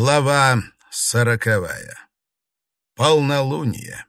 Глава сороковая. Полнолуние.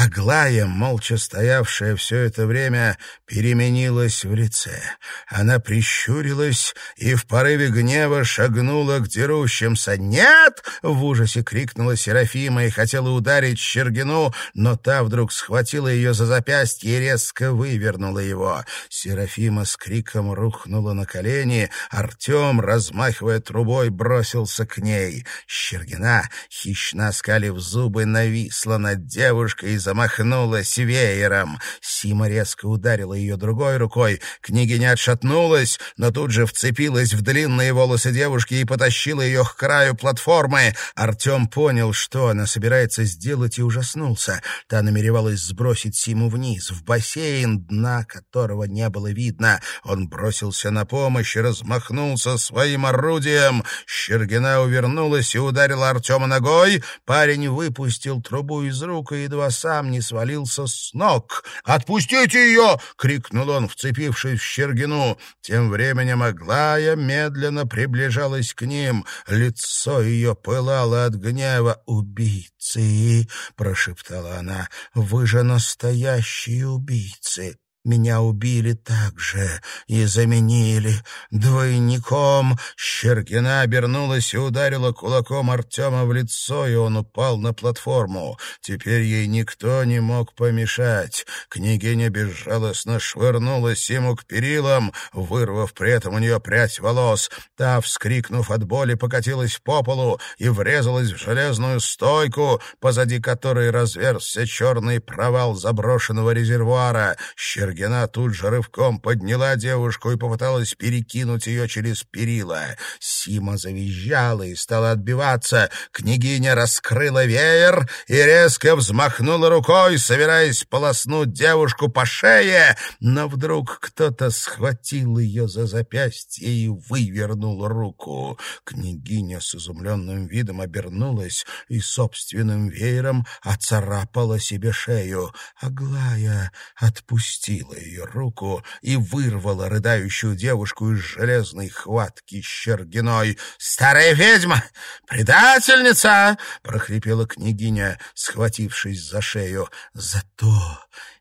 Аглая, молча стоявшая все это время, переменилась в лице. Она прищурилась и в порыве гнева шагнула к дерущимся. «Нет!» — в ужасе крикнула Серафима и хотела ударить Щергину, но та вдруг схватила ее за запястье и резко вывернула его. Серафима с криком рухнула на колени. Артем, размахивая трубой, бросился к ней. Щергина, хищно скалив зубы, нависла над девушкой и замахнулась веером. Сима резко ударила ее другой рукой. Княгиня отшатнулась, но тут же вцепилась в длинные волосы девушки и потащила ее к краю платформы. Артем понял, что она собирается сделать, и ужаснулся. Та намеревалась сбросить Симу вниз, в бассейн, дна которого не было видно. Он бросился на помощь и размахнулся своим орудием. Щергина увернулась и ударила Артема ногой. Парень выпустил трубу из рук и едва сам сам не свалился с ног. «Отпустите ее!» — крикнул он, вцепившись в Щергину. Тем временем Аглая медленно приближалась к ним. Лицо ее пылало от гнева. «Убийцы!» — прошептала она. «Вы же настоящие убийцы!» Меня убили так же и заменили двойником. Щеркина обернулась и ударила кулаком Артема в лицо, и он упал на платформу. Теперь ей никто не мог помешать. Княгиня безжалостно швырнулась ему к перилам, вырвав при этом у нее прядь волос. Та, вскрикнув от боли, покатилась по полу и врезалась в железную стойку, позади которой разверзся черный провал заброшенного резервуара. Щергина Ергена тут же рывком подняла девушку и попыталась перекинуть ее через перила. Сима завизжала и стала отбиваться. Княгиня раскрыла веер и резко взмахнула рукой, собираясь полоснуть девушку по шее, но вдруг кто-то схватил ее за запястье и вывернул руку. Княгиня с изумленным видом обернулась и собственным веером оцарапала себе шею. «Аглая, отпусти!» Схватила ее руку и вырвала рыдающую девушку из железной хватки Щергиной. «Старая ведьма! Предательница!» — прохрипела княгиня, схватившись за шею. «Зато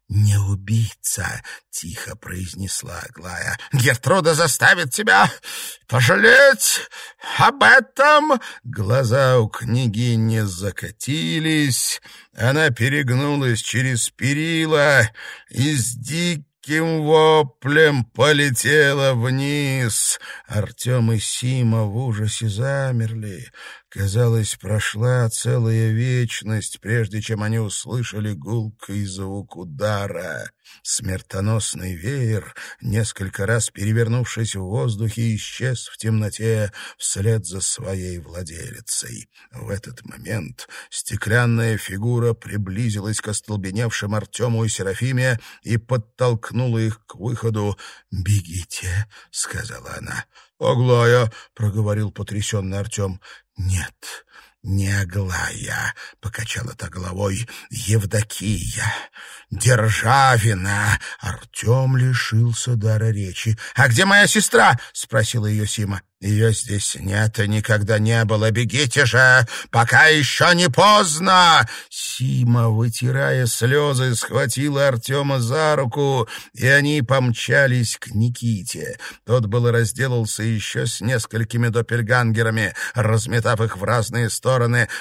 не убийца!» — тихо произнесла Аглая. «Гертруда заставит тебя пожалеть об этом!» Глаза у княгини закатились, она перегнулась через перила и с диким воплем полетела вниз. Артем и Сима в ужасе замерли. Казалось, прошла целая вечность, прежде чем они услышали гулкий звук удара. Смертоносный веер, несколько раз перевернувшись в воздухе, исчез в темноте вслед за своей владелицей. В этот момент стеклянная фигура приблизилась к остолбеневшим Артему и Серафиме и подтолкнула их к выходу. «Бегите», — сказала она. «Аглая», — проговорил потрясенный Артем, «Нет, не Аглая», — покачала та головой, — «Евдокия, Державина». Артем лишился дара речи. «А где моя сестра?» — спросила ее Сима. Ее здесь нет и никогда не было. Бегите же, пока еще не поздно!» Сима, вытирая слезы, схватила Артема за руку, и они помчались к Никите. Тот был разделался еще с несколькими доппельгангерами, разметав их в разные стороны,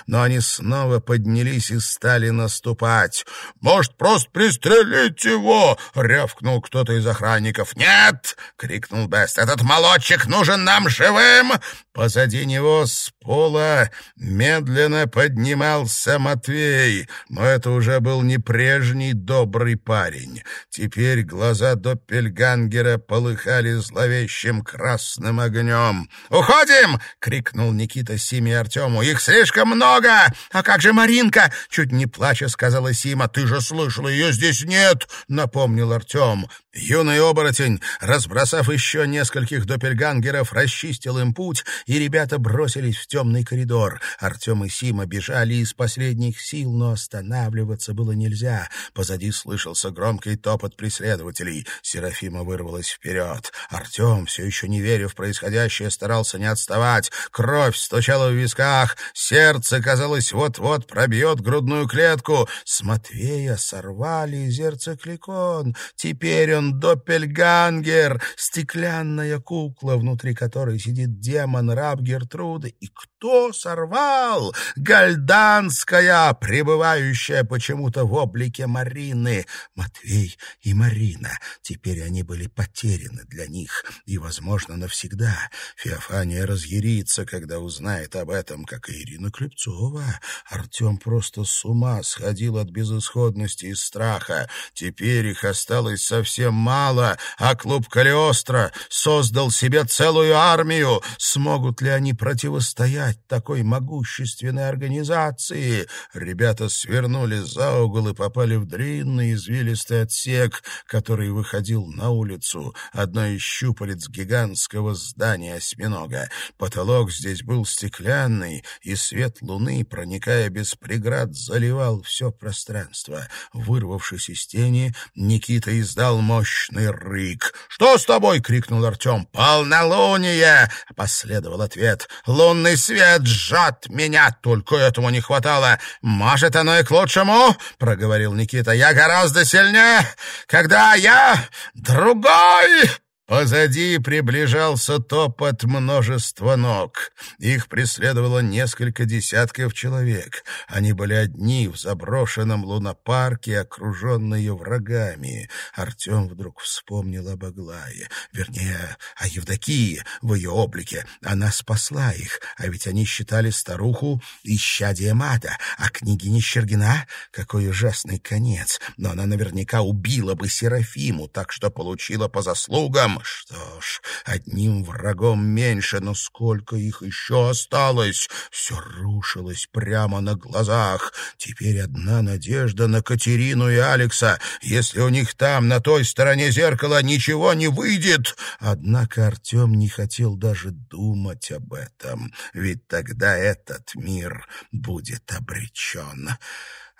но они снова поднялись и стали наступать. «Может, просто пристрелить его?» — рявкнул кто-то из охранников. «Нет!» — крикнул Бест. «Этот молодчик нужен нам же!» живым!» Позади него с пола медленно поднимался Матвей, но это уже был не прежний добрый парень. Теперь глаза Доппельгангера полыхали зловещим красным огнем. «Уходим!» — крикнул Никита Симе Артему. «Их слишком много! А как же Маринка?» — чуть не плача сказала Сима. «Ты же слышала, ее здесь нет!» — напомнил Артем. Юный оборотень, разбросав еще нескольких доппельгангеров, расчистил им путь, и ребята бросились в темный коридор. Артем и Сима бежали из последних сил, но останавливаться было нельзя. Позади слышался громкий топот преследователей. Серафима вырвалась вперед. Артем, все еще не веря в происходящее, старался не отставать. Кровь стучала в висках, сердце, казалось, вот-вот пробьет грудную клетку. С Матвея сорвали зерцекликон. Теперь он он Доппельгангер, стеклянная кукла, внутри которой сидит демон раб Гертруды. И кто сорвал? Гальданская, пребывающая почему-то в облике Марины. Матвей и Марина. Теперь они были потеряны для них и, возможно, навсегда. Феофания разъярится, когда узнает об этом, как и Ирина Клепцова. Артем просто с ума сходил от безысходности и страха. Теперь их осталось совсем мало, а клуб Калиостро создал себе целую армию. Смогут ли они противостоять такой могущественной организации? Ребята свернули за угол и попали в длинный извилистый отсек, который выходил на улицу, одно из щупалец гигантского здания осьминога. Потолок здесь был стеклянный, и свет луны, проникая без преград, заливал все пространство. Вырвавшись из тени, Никита издал мощь мощный рык. «Что с тобой?» — крикнул Артем. «Полнолуние!» — последовал ответ. «Лунный свет сжат меня! Только этому не хватало! Может, оно и к лучшему!» — проговорил Никита. «Я гораздо сильнее, когда я другой!» Позади приближался топот множества ног. Их преследовало несколько десятков человек. Они были одни в заброшенном лунопарке, окруженные врагами. Артем вдруг вспомнил об Аглае, вернее, о Евдокии в ее облике. Она спасла их, а ведь они считали старуху исчадием ада, а княгиня Щергина — какой ужасный конец. Но она наверняка убила бы Серафиму, так что получила по заслугам что ж, одним врагом меньше, но сколько их еще осталось? Все рушилось прямо на глазах. Теперь одна надежда на Катерину и Алекса. Если у них там, на той стороне зеркала, ничего не выйдет. Однако Артем не хотел даже думать об этом, ведь тогда этот мир будет обречен.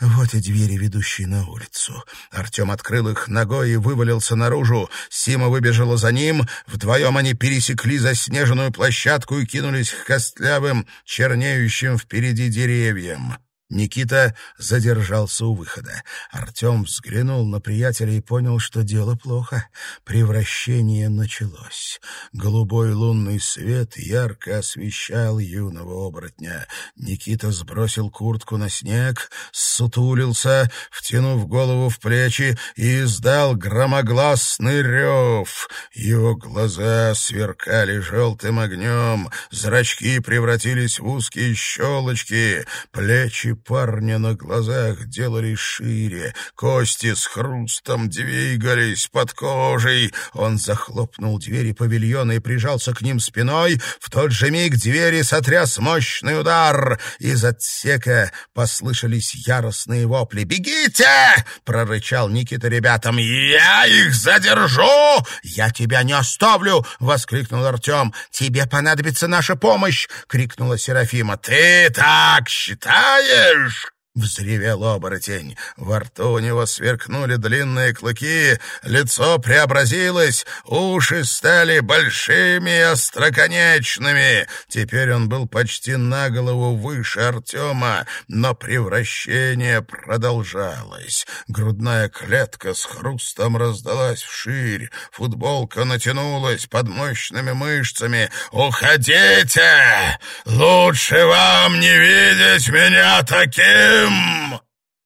Вот и двери, ведущие на улицу. Артем открыл их ногой и вывалился наружу. Сима выбежала за ним. Вдвоем они пересекли заснеженную площадку и кинулись к костлявым, чернеющим впереди деревьям. Никита задержался у выхода. Артем взглянул на приятеля и понял, что дело плохо. Превращение началось. Голубой лунный свет ярко освещал юного оборотня. Никита сбросил куртку на снег, сутулился, втянув голову в плечи и издал громогласный рев. Его глаза сверкали желтым огнем, зрачки превратились в узкие щелочки, плечи парня на глазах делались шире, кости с хрустом двигались под кожей. Он захлопнул двери павильона и прижался к ним спиной. В тот же миг двери сотряс мощный удар. Из отсека послышались яростные вопли. «Бегите!» — прорычал Никита ребятам. «Я их задержу!» «Я тебя не оставлю!» — воскликнул Артем. «Тебе понадобится наша помощь!» — крикнула Серафима. «Ты так считаешь?» Yes, взревел оборотень. Во рту у него сверкнули длинные клыки, лицо преобразилось, уши стали большими и остроконечными. Теперь он был почти на голову выше Артема, но превращение продолжалось. Грудная клетка с хрустом раздалась вширь, футболка натянулась под мощными мышцами. «Уходите! Лучше вам не видеть меня таким!» Бум!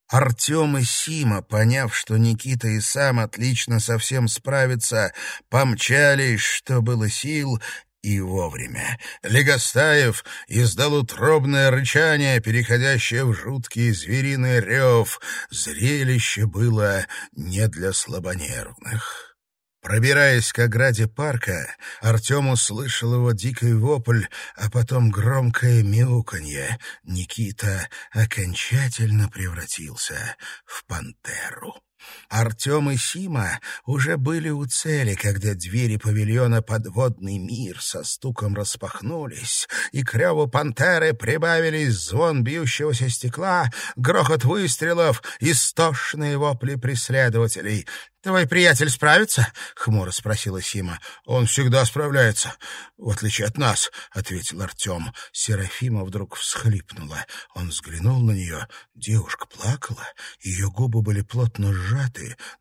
Артем и Сима, поняв, что Никита и сам отлично со всем справится, помчались, что было сил, и вовремя. Легостаев издал утробное рычание, переходящее в жуткий звериный рев. Зрелище было не для слабонервных. Пробираясь к ограде парка, Артем услышал его дикий вопль, а потом громкое мяуканье. Никита окончательно превратился в пантеру. Артем и Сима уже были у цели, когда двери павильона «Подводный мир» со стуком распахнулись, и к реву пантеры прибавились звон бьющегося стекла, грохот выстрелов, истошные вопли преследователей. «Твой приятель справится?» — хмуро спросила Сима. «Он всегда справляется, в отличие от нас», — ответил Артем. Серафима вдруг всхлипнула. Он взглянул на нее. Девушка плакала, ее губы были плотно сжаты,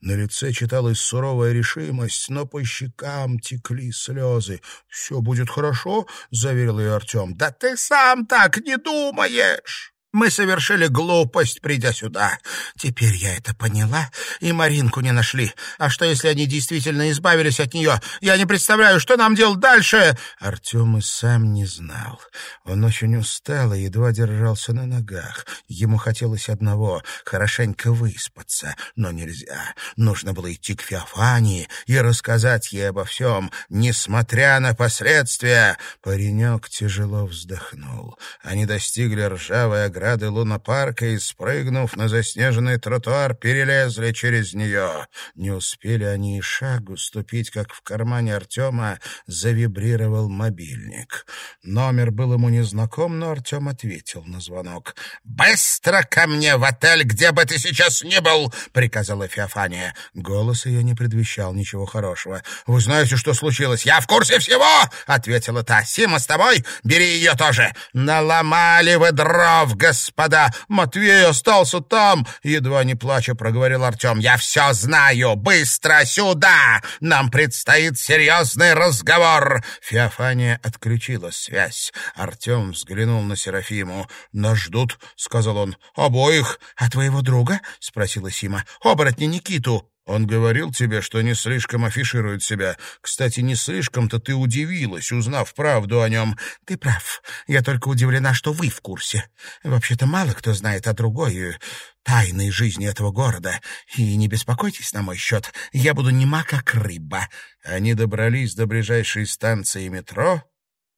на лице читалась суровая решимость, но по щекам текли слезы. «Все будет хорошо», — заверил ее Артем. «Да ты сам так не думаешь!» Мы совершили глупость, придя сюда. Теперь я это поняла, и Маринку не нашли. А что, если они действительно избавились от нее? Я не представляю, что нам делать дальше!» Артем и сам не знал. Он очень устал и едва держался на ногах. Ему хотелось одного — хорошенько выспаться. Но нельзя. Нужно было идти к Феофании и рассказать ей обо всем, несмотря на последствия. Паренек тяжело вздохнул. Они достигли ржавой ограды лунопарка и, спрыгнув на заснеженный тротуар, перелезли через нее. Не успели они и шагу ступить, как в кармане Артема завибрировал мобильник. Номер был ему незнаком, но Артем ответил на звонок. «Быстро ко мне в отель, где бы ты сейчас ни был!» — приказала Феофания. Голос ее не предвещал ничего хорошего. «Вы знаете, что случилось?» «Я в курсе всего!» — ответила та. «Сима с тобой? Бери ее тоже!» «Наломали вы дров, господа! Матвей остался там!» Едва не плача проговорил Артем. «Я все знаю! Быстро сюда! Нам предстоит серьезный разговор!» Феофания отключила связь. Артем взглянул на Серафиму. «Нас ждут», — сказал он. «Обоих». «А твоего друга?» — спросила Сима. «Оборотня Никиту». Он говорил тебе, что не слишком афиширует себя. Кстати, не слишком-то ты удивилась, узнав правду о нем. Ты прав. Я только удивлена, что вы в курсе. Вообще-то мало кто знает о другой э, тайной жизни этого города. И не беспокойтесь на мой счет. Я буду нема как рыба. Они добрались до ближайшей станции метро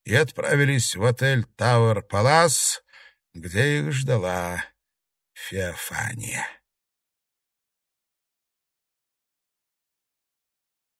и отправились в отель «Тауэр Палас», где их ждала Феофания.